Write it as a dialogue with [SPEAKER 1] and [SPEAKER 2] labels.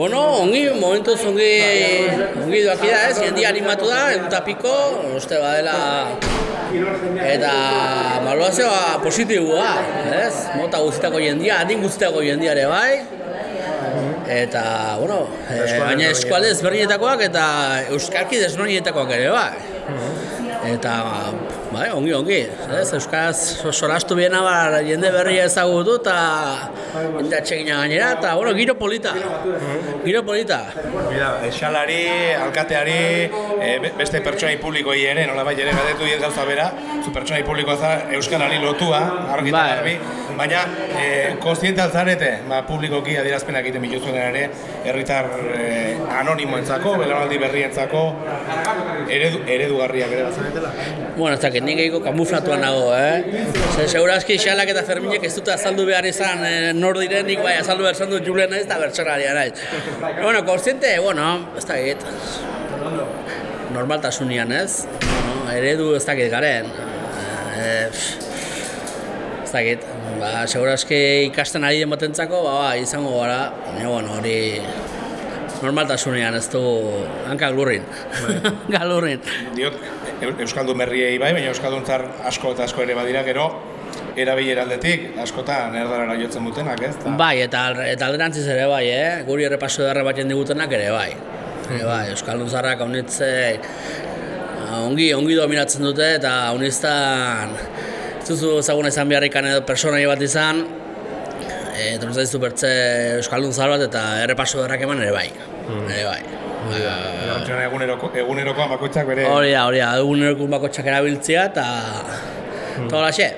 [SPEAKER 1] Bueno, ongi, momentu ongi, ongi doaki da, ez, jendia animatu da, egun uste badela, eta maluazioa positiboa, ez, mota guztiako jendia, adin guztiako jendia ere bai, eta, bueno, e, baina eskualde ezberdinetakoak eta euskalki desberdinetakoak ere bai. Eta, bai, ongi, ongi, ez, euskaraz solastu biena bar, jende berria ezagutu eta jende atsegina gainera, eta, bueno, giro polita, giro polita.
[SPEAKER 2] Mira, esalari, alkateari, e, beste pertsonai publikoi ere, nola bai ere gadetu dien gauza bera, zu pertsonai publikoa za euskalari lotua, argi eta
[SPEAKER 1] Bai.
[SPEAKER 2] garbi, baina e, konstiente altzarete, ba, publikoki adierazpenak egiten bituzuen ere, herritar e, anonimoentzako, belaunaldi berrientzako, eredu, eredugarriak ere bazaretela.
[SPEAKER 1] Bueno, ez dakit, nik egiko kamuflatua nago, eh? Zer, segurazki xalak eta Ferminek ez dute azaldu behar izan eh, nor diren, nik bai azaldu behar izan dut Julen naiz eta bertsonaria naiz. bueno, konstiente, bueno, ez dakit, normaltasunian, ez? Bueno, eredu ez dakit garen. Eh, ez dakit, ba, segurazki ikasten ari den batentzako, ba, ba, izango gara, baina, bueno, hori normaltasunean ez dugu hankak lurrin, galurrin.
[SPEAKER 2] Diot, eu- Euskaldun berriei bai, baina Euskaldun zar asko eta asko ere badira, gero, erabilera aldetik, askotan erdarara jotzen dutenak, ez? Ta-
[SPEAKER 1] Bai, eta, eta alderantziz ere bai, eh? guri errepaso darra batzen digutenak ere bai. Ere bai, Euskaldun zarrak honitze ongi, ongi dominatzen dute eta honiztan ez duzu ezaguna izan beharrikan edo personai bat izan, e, etortzen zaizu bertze Euskaldun zar bat eta errepaso darrak eman ere bai. Ere bai.
[SPEAKER 2] Pertsona eguneroko, egunerokoa bakoitzak bere
[SPEAKER 1] Hori da, hori da, eguneroko bakotxak erabiltzea eta... Eta hola xe.